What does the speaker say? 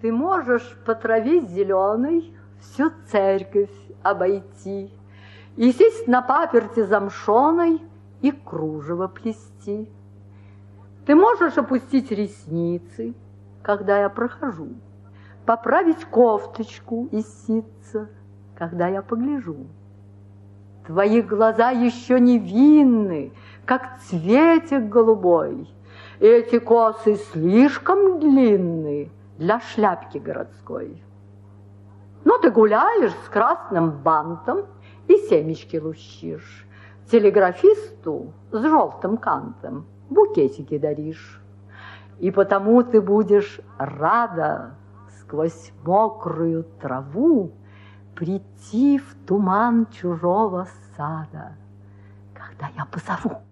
Ты можешь по траве зеленой всю церковь обойти И сесть на паперти замшеной и кружево плести. Ты можешь опустить ресницы, когда я прохожу, Поправить кофточку из ситца, когда я погляжу. Твои глаза еще невинны, как цветик голубой. Эти косы слишком длинны для шляпки городской. Но ты гуляешь с красным бантом и семечки лущишь. Телеграфисту с желтым кантом букетики даришь. И потому ты будешь рада сквозь мокрую траву прийти в туман чужого сада, когда я позову.